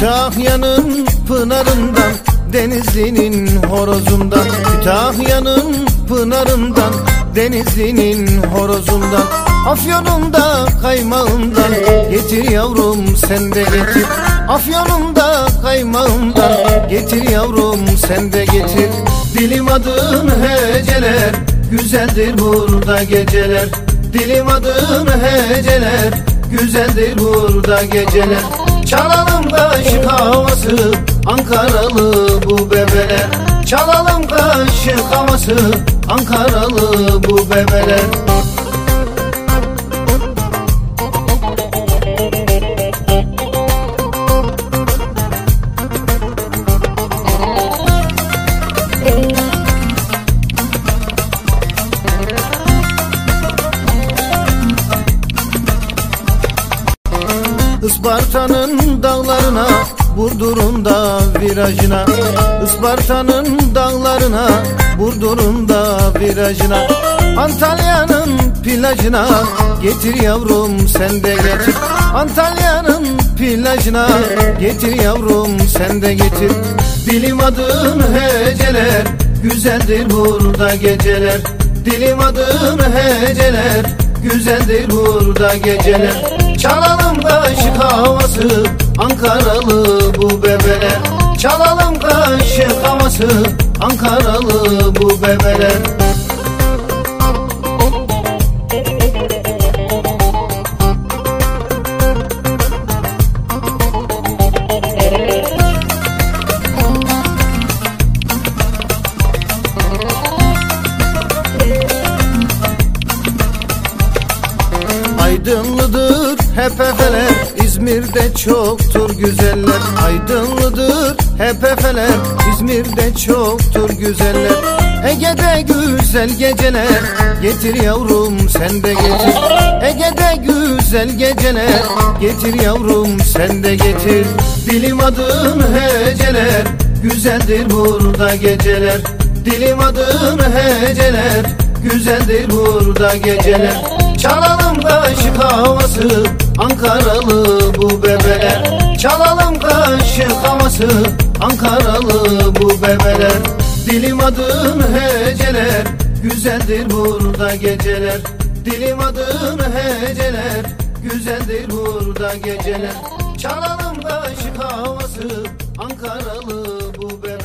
Kütahya'nın pınarından Denizli'nin horozundan. Kütahya'nın pınarından Denizli'nin horozundan. Afyon'unda kaymağından Getir yavrum sen de getir. Afyon'unda kaymağından Getir yavrum sen de getir. Dilim adın heceler Güzeldir burada geceler. Dilim adın heceler Güzeldir burada geceler Çalalım kaşık havası Ankaralı bu bebeler. Çalalım kaşık havası Ankaralı bu bebeler Isparta'nın dağlarına Burdur'un da virajına. Isparta'nın dağlarına Burdur'un da virajına. Antalya'nın plajına Getir yavrum sen de getir. Antalya'nın plajına Getir yavrum sen de getir. Dilim adın heceler Güzeldir burada geceler. Dilim adın heceler Güzeldir burada geceler. Çalalım kaşık havası Ankaralı bu bebeler. Çalalım kaşık havası Ankaralı bu bebeler. Aydınlıdır hep efeler İzmir'de çoktur güzeller Aydınlıdır hep efeler İzmir'de çoktur güzeller. Ege'de güzel geceler Getir yavrum sen de getir. Ege'de güzel geceler Getir yavrum sen de getir. Dilim adın heceler Güzeldir burada geceler. Dilim adın heceler Güzeldir burada geceler Çalalım kaşık havası Ankaralı bu bebeler. Çalalım kaşık havası Ankaralı bu bebeler. Dilim adın heceler Güzeldir burada geceler. Dilim adın heceler Güzeldir burada geceler. Çalalım kaşık havası Ankaralı bu bebeler